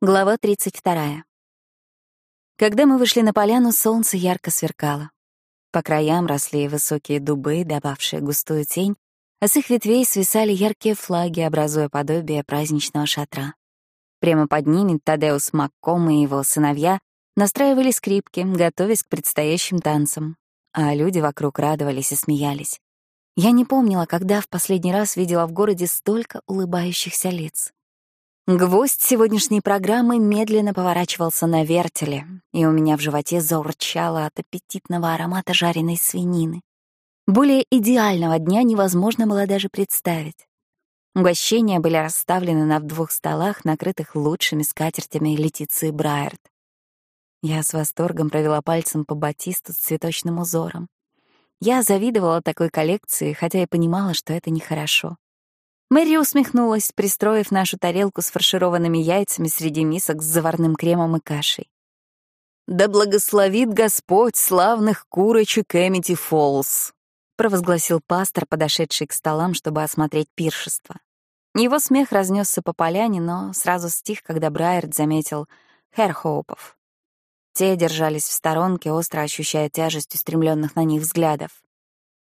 Глава 32. Когда мы вышли на поляну, солнце ярко сверкало. По краям росли высокие дубы, добавшие густую тень, а с их ветвей свисали яркие флаги, образуя подобие праздничного шатра. Прямо под ними Тадеус Макком и его сыновья настраивали скрипки, готовясь к предстоящим танцам, а люди вокруг радовались и смеялись. Я не помнила, когда в последний раз видела в городе столько улыбающихся лиц. Гвоздь сегодняшней программы медленно поворачивался на вертеле, и у меня в животе заурчало от аппетитного аромата жареной свинины. Более идеального дня невозможно было даже представить. Угощения были расставлены на двух столах, накрытых лучшими скатертями Летиции Брайерт. Я с восторгом провела пальцем по батисту с цветочным узором. Я завидовала такой коллекции, хотя и понимала, что это нехорошо. Мэри усмехнулась, пристроив нашу тарелку с фаршированными яйцами среди мисок с заварным кремом и кашей. «Да благословит Господь славных курочек Эмити Фоллс», провозгласил пастор, подошедший к столам, чтобы осмотреть пиршество. Его смех разнесся по поляне, но сразу стих, когда Брайерд заметил Херхоупов. Те держались в сторонке, остро ощущая тяжесть устремленных на них взглядов.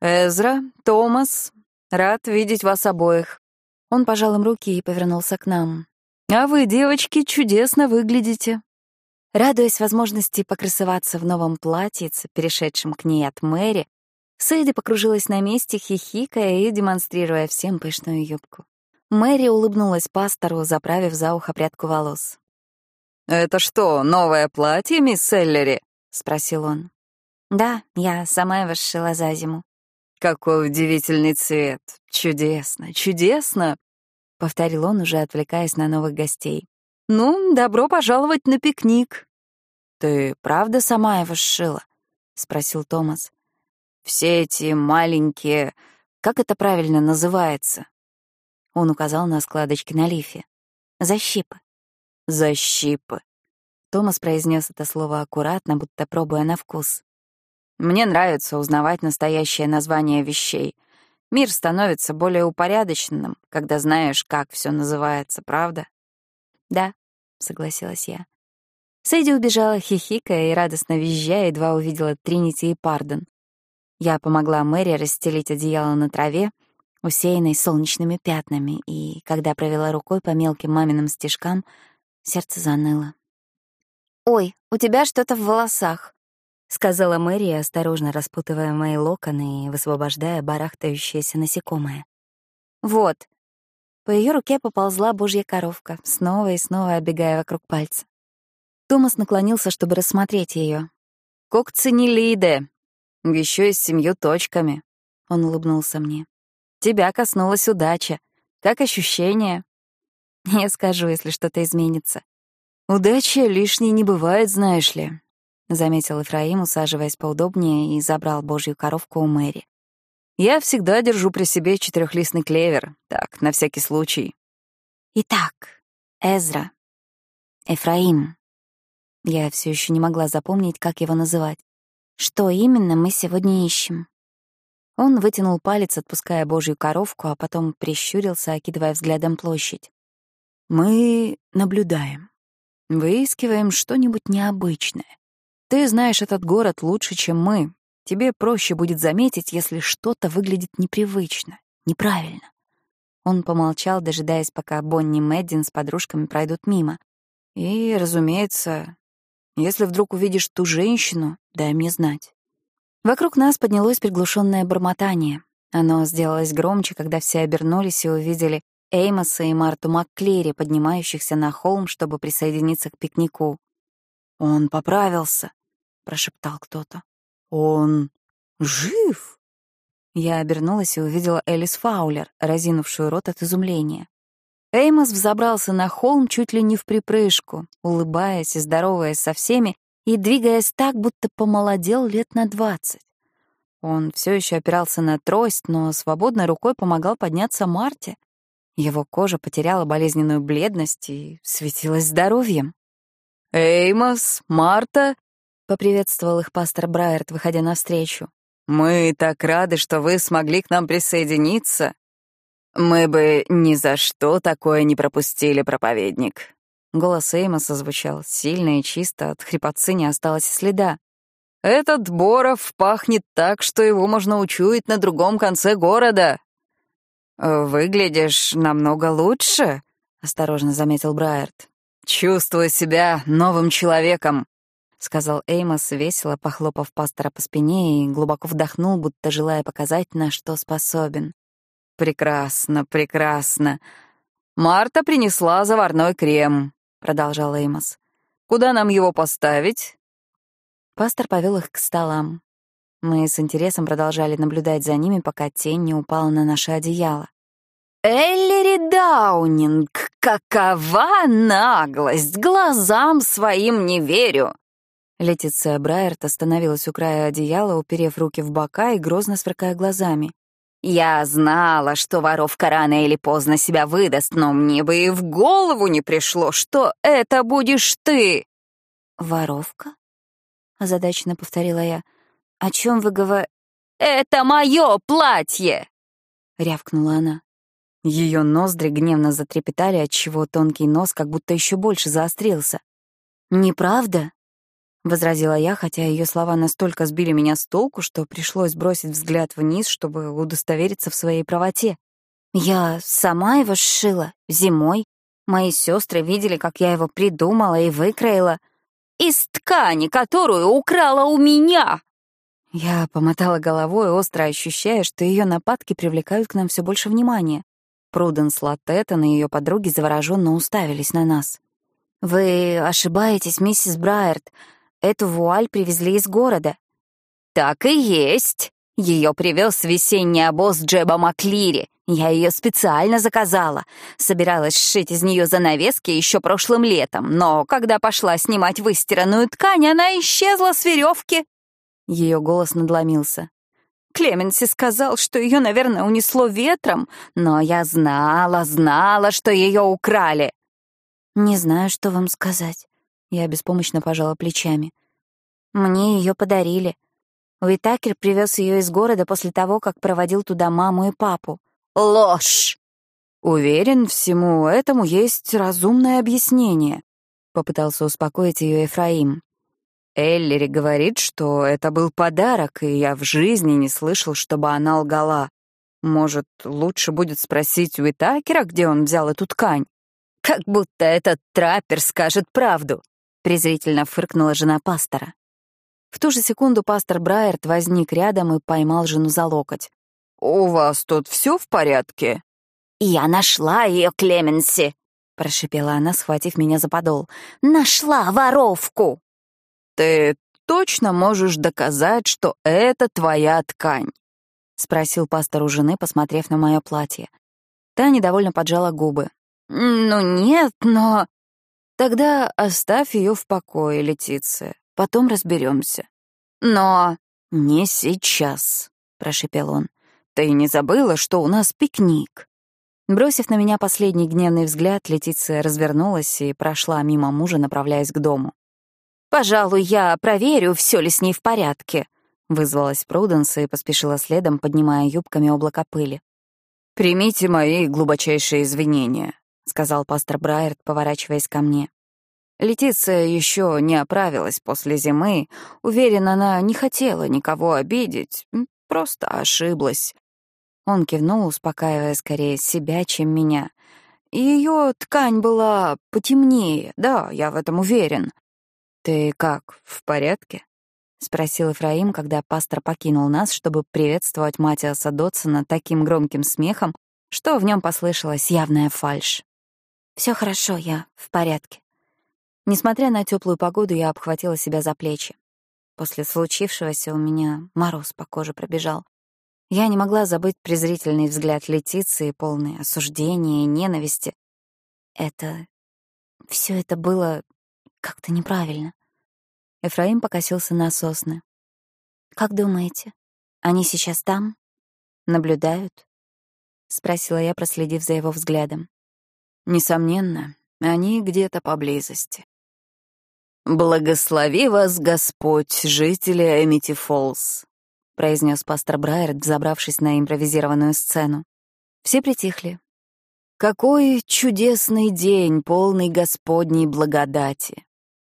«Эзра, Томас, рад видеть вас обоих. Он пожал им руки и повернулся к нам. «А вы, девочки, чудесно выглядите». Радуясь возможности покрасоваться в новом платьице, перешедшем к ней от Мэри, Сэйди покружилась на месте, хихикая и демонстрируя всем пышную юбку. Мэри улыбнулась пастору, заправив за ухо прядку волос. «Это что, новое платье, мисс Селлери?» — спросил он. «Да, я сама его сшила за зиму». «Какой удивительный цвет! Чудесно, чудесно!» — повторил он, уже отвлекаясь на новых гостей. «Ну, добро пожаловать на пикник!» «Ты правда сама его сшила?» — спросил Томас. «Все эти маленькие... Как это правильно называется?» Он указал на складочки на лифе. «Защипы». «Защипы». Томас произнес это слово аккуратно, будто пробуя на вкус. Мне нравится узнавать настоящее название вещей. Мир становится более упорядоченным, когда знаешь, как все называется, правда? Да, согласилась я. Сэйди убежала, хихикая и радостно визжая, едва увидела Тринити и Пардон. Я помогла Мэри расстелить одеяло на траве, усеянной солнечными пятнами, и, когда провела рукой по мелким маминым стежкам, сердце заныло. «Ой, у тебя что-то в волосах», — сказала Мэри, осторожно распутывая мои локоны и высвобождая барахтающееся насекомое. «Вот». По ее руке поползла божья коровка, снова и снова оббегая вокруг пальца. Томас наклонился, чтобы рассмотреть ее. «Кокцинилиде! Еще и с семью точками!» Он улыбнулся мне. «Тебя коснулась удача. Как ощущение?» «Я скажу, если что-то изменится». «Удача лишней не бывает, знаешь ли», — заметил Ифраим, усаживаясь поудобнее, и забрал божью коровку у Мэри. «Я всегда держу при себе четырехлистный клевер, так, на всякий случай». «Итак, Эзра, Эфраим». Я все еще не могла запомнить, как его называть. «Что именно мы сегодня ищем?» Он вытянул палец, отпуская божью коровку, а потом прищурился, окидывая взглядом площадь. «Мы наблюдаем, выискиваем что-нибудь необычное. Ты знаешь этот город лучше, чем мы. Тебе проще будет заметить, если что-то выглядит непривычно, неправильно. Он помолчал, дожидаясь, пока Бонни Мэддин с подружками пройдут мимо. И, разумеется, если вдруг увидишь ту женщину, дай мне знать. Вокруг нас поднялось приглушенное бормотание. Оно сделалось громче, когда все обернулись и увидели Эймоса и Марту МакКлери, поднимающихся на холм, чтобы присоединиться к пикнику. Он поправился прошептал кто-то. «Он жив?» Я обернулась и увидела Элис Фаулер, разинувшую рот от изумления. Эймос взобрался на холм чуть ли не в припрыжку, улыбаясь и здороваясь со всеми и двигаясь так, будто помолодел лет на двадцать. Он все еще опирался на трость, но свободной рукой помогал подняться Марте. Его кожа потеряла болезненную бледность и светилась здоровьем. «Эймос, Марта, — поприветствовал их пастор Брайерт, выходя навстречу. «Мы так рады, что вы смогли к нам присоединиться. Мы бы ни за что такое не пропустили, проповедник». Голос Эймоса звучал сильно и чисто, от хрипотцы не осталось и следа. «Этот Боров пахнет так, что его можно учуять на другом конце города». «Выглядишь намного лучше», — осторожно заметил Брайерт. «Чувствую себя новым человеком», — сказал Эймос, весело похлопав пастора по спине и глубоко вдохнул, будто желая показать, на что способен. «Прекрасно, прекрасно. Марта принесла заварной крем», — продолжал Эймос. «Куда нам его поставить?» Пастор повел их к столам. Мы с интересом продолжали наблюдать за ними, пока тень не упала на наше одеяло. «Эллири Даунинг, какова наглость! Глазам своим не верю!» Летиция Брайерт остановилась у края одеяла, уперев руки в бока и грозно сверкая глазами. «Я знала, что воровка рано или поздно себя выдаст, но мне бы и в голову не пришло, что это будешь ты!» «Воровка?» — озадаченно повторила я. «О чем вы говорите?» «Это мое платье!» — рявкнула она. Ее ноздри гневно затрепетали, отчего тонкий нос как будто еще больше заострился. «Неправда?» — возразила я, хотя ее слова настолько сбили меня с толку, что пришлось бросить взгляд вниз, чтобы удостовериться в своей правоте. «Я сама его сшила, зимой. Мои сестры видели, как я его придумала и выкроила. Из ткани, которую украла у меня!» Я помотала головой, остро ощущая, что ее нападки привлекают к нам все больше внимания. Пруденс Латтетон и ее подруги завороженно уставились на нас. «Вы ошибаетесь, миссис Брайерт. Эту вуаль привезли из города». «Так и есть. Ее привез весенний обоз Джеба Маклири. Я ее специально заказала. Собиралась сшить из нее занавески еще прошлым летом, но когда пошла снимать выстиранную ткань, она исчезла с веревки. Ее голос надломился. Клеменси сказал, что ее, наверное, унесло ветром, но я знала, знала, что ее украли. Не знаю, что вам сказать. Я беспомощно пожала плечами. Мне ее подарили. Уитакер привез ее из города после того, как проводил туда маму и папу. Ложь! Уверен, всему этому есть разумное объяснение, попытался успокоить ее Ефраим. Эллири говорит, что это был подарок, и я в жизни не слышал, чтобы она лгала. Может, лучше будет спросить у Итакера, где он взял эту ткань? Как будто этот траппер скажет правду, презрительно фыркнула жена пастора. В ту же секунду пастор Брайерт возник рядом и поймал жену за локоть. «У вас тут все в порядке?» «Я нашла ее, Клеменси!» — прошипела она, схватив меня за подол. «Нашла воровку!» «Ты точно можешь доказать, что это твоя ткань?» — спросил пастор у жены, посмотрев на мое платье. Та недовольно поджала губы. «Ну нет, но...» «Тогда оставь ее в покое, Летиция. Потом разберемся. «Но...» «Не сейчас», — прошепел он. «Ты не забыла, что у нас пикник?» Бросив на меня последний гневный взгляд, Летиция развернулась и прошла мимо мужа, направляясь к дому. «Пожалуй, я проверю, все ли с ней в порядке», — вызвалась Пруденс и поспешила следом, поднимая юбками облако пыли. «Примите мои глубочайшие извинения», — сказал пастор Брайерт, поворачиваясь ко мне. Летиция еще не оправилась после зимы. Уверена, она не хотела никого обидеть, просто ошиблась. Он кивнул, успокаивая скорее себя, чем меня. Ее ткань была потемнее, да, я в этом уверен. «Ты как, в порядке?» — спросил Ифраим, когда пастор покинул нас, чтобы приветствовать Матиаса Дотсона таким громким смехом, что в нем послышалась явная фальшь. Все хорошо, я в порядке». Несмотря на теплую погоду, я обхватила себя за плечи. После случившегося у меня мороз по коже пробежал. Я не могла забыть презрительный взгляд Летиции, полный осуждения и ненависти. Это... все это было как-то неправильно. Эфраим покосился на сосны. «Как думаете, они сейчас там? Наблюдают?» — спросила я, проследив за его взглядом. «Несомненно, они где-то поблизости». «Благослови вас, Господь, жители Эмити Фоллс», — произнес пастор Брайерт, забравшись на импровизированную сцену. Все притихли. Какой чудесный день, полный Господней благодати.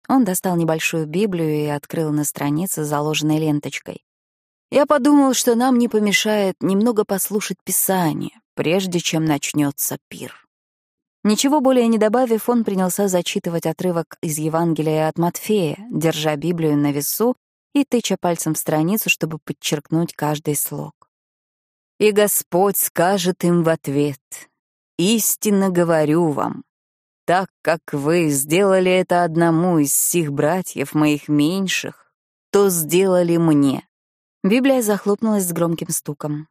Он достал небольшую Библию и открыл на странице, заложенной ленточкой. Я подумал, что нам не помешает немного послушать Писание, прежде чем начнется пир. Ничего более не добавив, он принялся зачитывать отрывок из Евангелия от Матфея, держа Библию на весу и тыча пальцем в страницу, чтобы подчеркнуть каждый слог. «И Господь скажет им в ответ, «Истинно говорю вам, так как вы сделали это одному из сих братьев моих меньших, то сделали мне». Библия захлопнулась с громким стуком.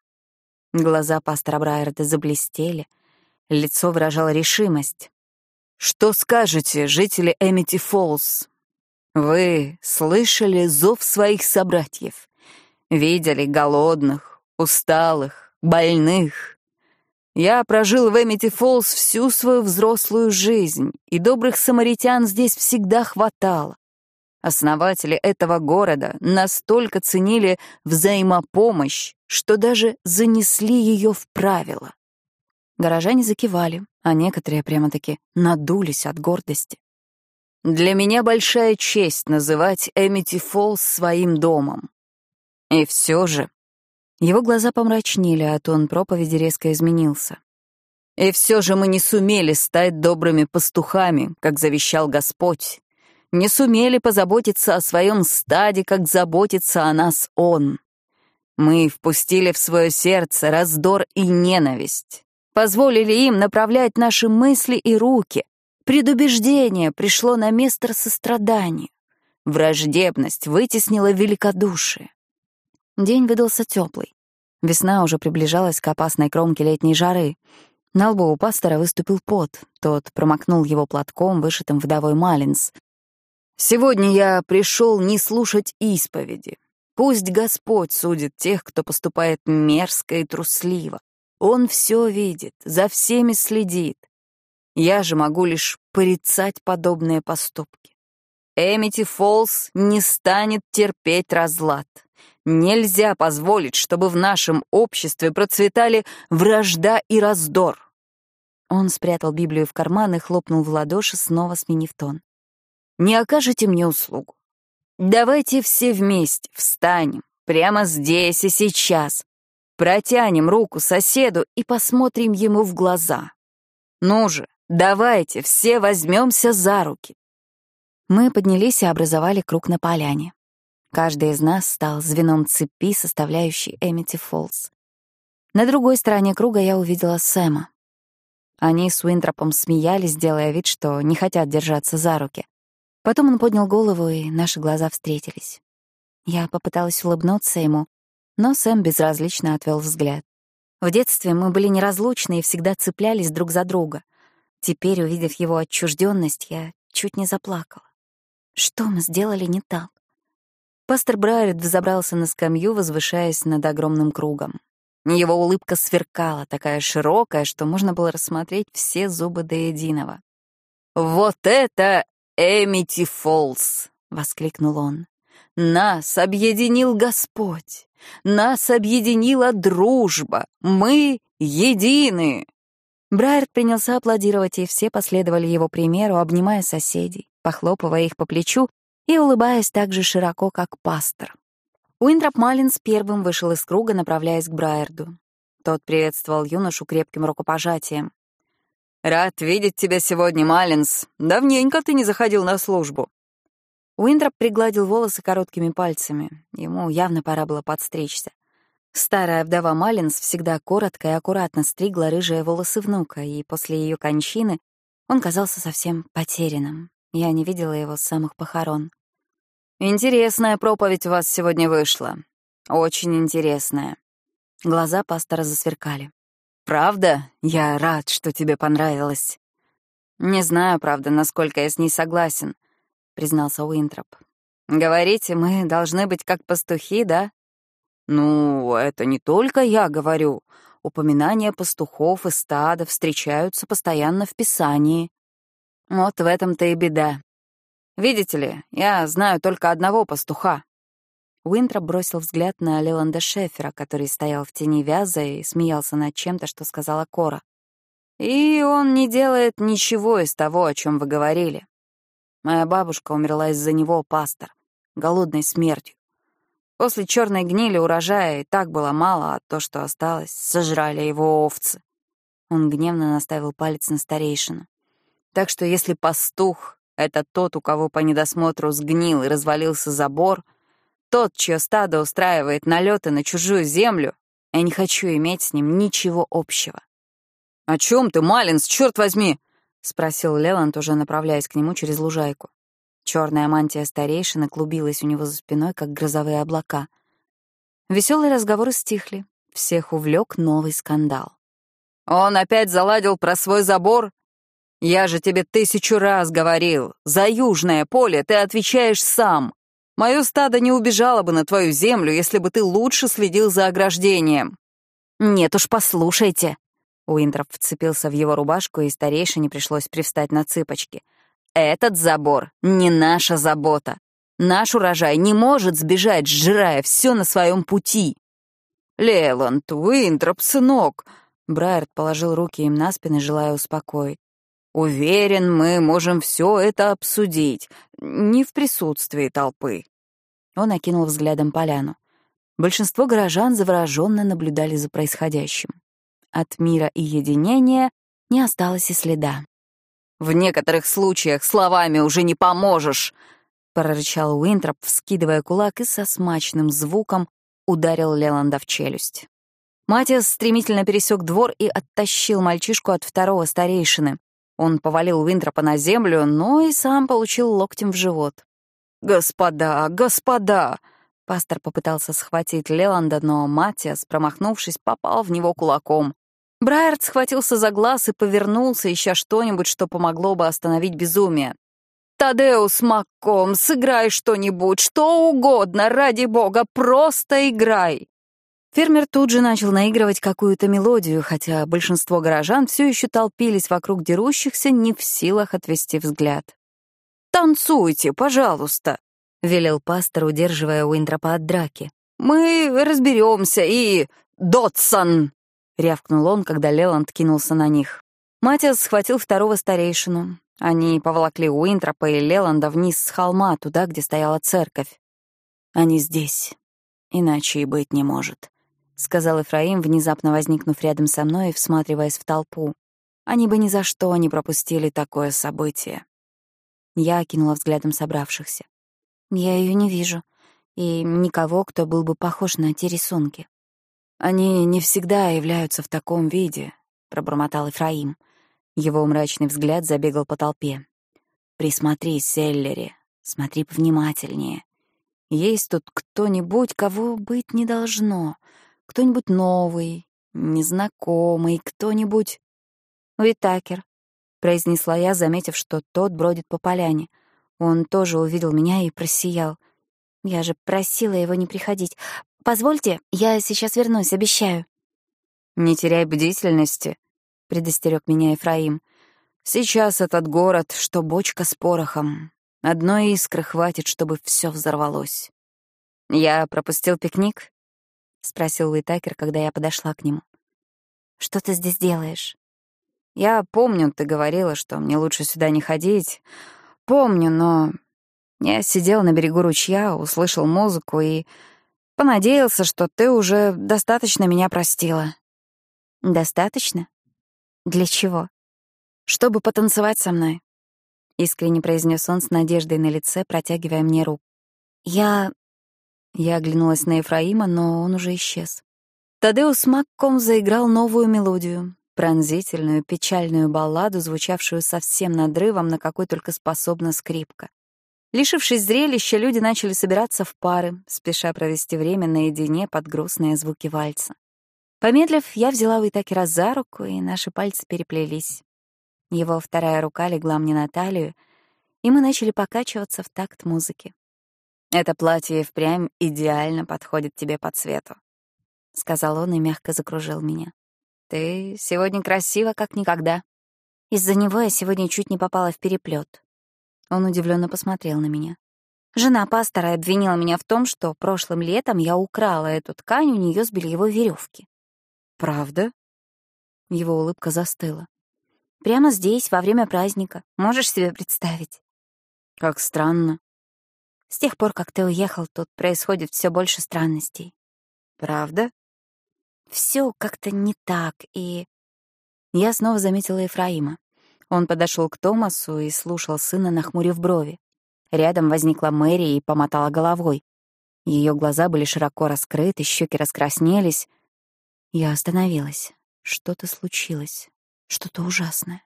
Глаза пастора Брайерда заблестели, лицо выражало решимость. «Что скажете, жители Эмити Фоллс? Вы слышали зов своих собратьев? Видели голодных, усталых, больных? Я прожил в Эмити Фоллс всю свою взрослую жизнь, и добрых самаритян здесь всегда хватало. Основатели этого города настолько ценили взаимопомощь, что даже занесли ее в правила. Горожане закивали, а некоторые прямо-таки надулись от гордости. Для меня большая честь называть Эмити Фоллс своим домом. И все же... Его глаза помрачнели, а тон проповеди резко изменился. И все же мы не сумели стать добрыми пастухами, как завещал Господь. Не сумели позаботиться о своем стаде, как заботится о нас Он. Мы впустили в свое сердце раздор и ненависть. Позволили им направлять наши мысли и руки, Предубеждение пришло на место состраданию. Враждебность вытеснила великодушие. День выдался теплый. Весна уже приближалась к опасной кромке летней жары. На лбу у пастора выступил пот. Тот промокнул его платком, вышитым вдовой Малинс. «Сегодня я пришел не слушать исповеди. Пусть Господь судит тех, кто поступает мерзко и трусливо. Он все видит, за всеми следит. Я же могу лишь порицать подобные поступки. Эмити Фолс не станет терпеть разлад. Нельзя позволить, чтобы в нашем обществе процветали вражда и раздор. Он спрятал Библию в карман и хлопнул в ладоши, снова сменив тон. «Не окажете мне услугу. Давайте все вместе встанем, прямо здесь и сейчас, протянем руку соседу и посмотрим ему в глаза. Ну же, Давайте, все возьмемся за руки. Мы поднялись и образовали круг на поляне. Каждый из нас стал звеном цепи, составляющей Эмити Фоллс. На другой стороне круга я увидела Сэма. Они с Уинтропом смеялись, делая вид, что не хотят держаться за руки. Потом он поднял голову, и наши глаза встретились. Я попыталась улыбнуться ему, но Сэм безразлично отвел взгляд. В детстве мы были неразлучны и всегда цеплялись друг за друга. Теперь, увидев его отчужденность, я чуть не заплакала. Что мы сделали не так? Пастор Брайерд взобрался на скамью, возвышаясь над огромным кругом. Его улыбка сверкала, такая широкая, что можно было рассмотреть все зубы до единого. «Вот это Эмити Фолс!» — воскликнул он. «Нас объединил Господь! Нас объединила дружба! Мы едины!» Брайерт принялся аплодировать, и все последовали его примеру, обнимая соседей, похлопывая их по плечу и улыбаясь так же широко, как пастор. Уинтроп Маллинс первым вышел из круга, направляясь к Брайерду. Тот приветствовал юношу крепким рукопожатием. «Рад видеть тебя сегодня, Маллинс. Давненько ты не заходил на службу». Уинтроп пригладил волосы короткими пальцами. Ему явно пора было подстричься. Старая вдова Маллинс всегда коротко и аккуратно стригла рыжие волосы внука, и после ее кончины он казался совсем потерянным. Я не видела его с самых похорон. «Интересная проповедь у вас сегодня вышла. Очень интересная». Глаза пастора засверкали. «Правда? Я рад, что тебе понравилось». «Не знаю, правда, насколько я с ней согласен», — признался Уинтроп. «Говорите, мы должны быть как пастухи, да?» «Ну, это не только я говорю. Упоминания пастухов и стада встречаются постоянно в Писании. Вот в этом-то и беда. Видите ли, я знаю только одного пастуха». Уинтроп бросил взгляд на Леланда Шефера, который стоял в тени вяза и смеялся над чем-то, что сказала Кора. И он не делает ничего из того, о чем вы говорили. Моя бабушка умерла из-за него, пастор, голодной смертью. После черной гнили урожая и так было мало, а то, что осталось, сожрали его овцы. Он гневно наставил палец на старейшину. Так что если пастух — это тот, у кого по недосмотру сгнил и развалился забор, тот, чье стадо устраивает налеты на чужую землю, я не хочу иметь с ним ничего общего. «О чем ты, Малинс, черт возьми?» — спросил Леланд, уже направляясь к нему через лужайку. Черная мантия старейшины клубилась у него за спиной, как грозовые облака. Веселые разговоры стихли. Всех увлек новый скандал. «Он опять заладил про свой забор? Я же тебе тысячу раз говорил. За южное поле ты отвечаешь сам. Мое стадо не убежало бы на твою землю, если бы ты лучше следил за ограждением». «Нет уж, послушайте», Уинтроп вцепился в его рубашку, и старейшине пришлось привстать на цыпочки. «Этот забор — не наша забота. Наш урожай не может сбежать, сжирая все на своем пути». «Леланд, Уинтроп, сынок!» Брайерт положил руки им на спины, желая успокоить. «Уверен, мы можем все это обсудить, не в присутствии толпы». Он окинул взглядом поляну. Большинство горожан завороженно наблюдали за происходящим. От мира и единения не осталось и следа. «В некоторых случаях словами уже не поможешь!» — прорычал Уинтроп, вскидывая кулак и со смачным звуком ударил Леланда в челюсть. Матиас стремительно пересек двор и оттащил мальчишку от второго старейшины. Он повалил Уинтропа на землю, но и сам получил локтем в живот. «Господа, господа!» Пастор попытался схватить Леланда, но Матиас, промахнувшись, попал в него кулаком. Брайерт схватился за глаз и повернулся, ища что-нибудь, что помогло бы остановить безумие. «Тадеус Макком, сыграй что-нибудь, что угодно, ради бога, просто играй!» Фермер тут же начал наигрывать какую-то мелодию, хотя большинство горожан все еще толпились вокруг дерущихся, не в силах отвести взгляд. «Танцуйте, пожалуйста», — велел пастор, удерживая Уинтропа от драки. «Мы разберемся и... Дотсон!» — рявкнул он, когда Леланд кинулся на них. Матиас схватил второго старейшину. Они поволокли Уинтропа и Леланда вниз с холма, туда, где стояла церковь. «Они здесь. Иначе и быть не может», — сказал Эфраим, внезапно возникнув рядом со мной и всматриваясь в толпу. «Они бы ни за что не пропустили такое событие». Я окинула взглядом собравшихся. «Я ее не вижу. И никого, кто был бы похож на те рисунки». «Они не всегда являются в таком виде», — пробормотал Ифраим. Его мрачный взгляд забегал по толпе. «Присмотрись, Селлери, смотри повнимательнее. Есть тут кто-нибудь, кого быть не должно, кто-нибудь новый, незнакомый, кто-нибудь...» «Уитакер», — произнесла я, заметив, что тот бродит по поляне. Он тоже увидел меня и просиял. Я же просила его не приходить. Позвольте, я сейчас вернусь, обещаю». «Не теряй бдительности», — предостерег меня Ефраим. «Сейчас этот город, что бочка с порохом. Одной искры хватит, чтобы все взорвалось». «Я пропустил пикник?» — спросил Уитакер, когда я подошла к нему. «Что ты здесь делаешь?» «Я помню, ты говорила, что мне лучше сюда не ходить. Помню, но я сидел на берегу ручья, услышал музыку и Понадеялся, что ты уже достаточно меня простила. Достаточно? Для чего? Чтобы потанцевать со мной. Искренне произнес он с надеждой на лице, протягивая мне руку. Я... Я оглянулась на Ефраима, но он уже исчез. Тадеус Макком заиграл новую мелодию, пронзительную, печальную балладу, звучавшую совсем надрывом, на какой только способна скрипка. Лишившись зрелища, люди начали собираться в пары, спеша провести время наедине под грустные звуки вальса. Помедлив, я взяла Уитакера за руку, и наши пальцы переплелись. Его вторая рука легла мне на талию, и мы начали покачиваться в такт музыки. «Это платье впрямь идеально подходит тебе по цвету», — сказал он и мягко закружил меня. «Ты сегодня красива, как никогда». Из-за него я сегодня чуть не попала в переплет. Он удивленно посмотрел на меня. Жена пастора обвинила меня в том, что прошлым летом я украла эту ткань у нее с бельевой веревки. «Правда?» Его улыбка застыла. Прямо здесь, во время праздника. Можешь себе представить? Как странно. С тех пор, как ты уехал, тут происходит все больше странностей. Правда? Все как-то не так, и... Я снова заметила Ефраима. Он подошел к Томасу и слушал сына, нахмурив брови. Рядом возникла Мэри и помотала головой. Ее глаза были широко раскрыты, щеки раскраснелись. Я остановилась. Что-то случилось. Что-то ужасное.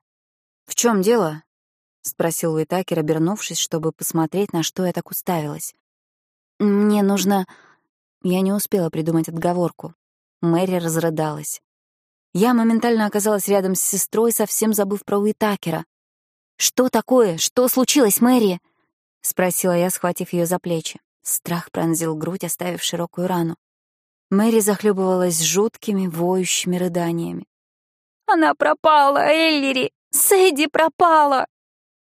«В чем дело?» — спросил Уитакер, обернувшись, чтобы посмотреть, на что я так уставилась. «Мне нужно...» Я не успела придумать отговорку. Мэри разрыдалась. Я моментально оказалась рядом с сестрой, совсем забыв про Уитакера. «Что такое? Что случилось, Мэри?» — спросила я, схватив ее за плечи. Страх пронзил грудь, оставив широкую рану. Мэри захлебывалась жуткими, воющими рыданиями. «Она пропала, Эллири! Сэдди пропала!»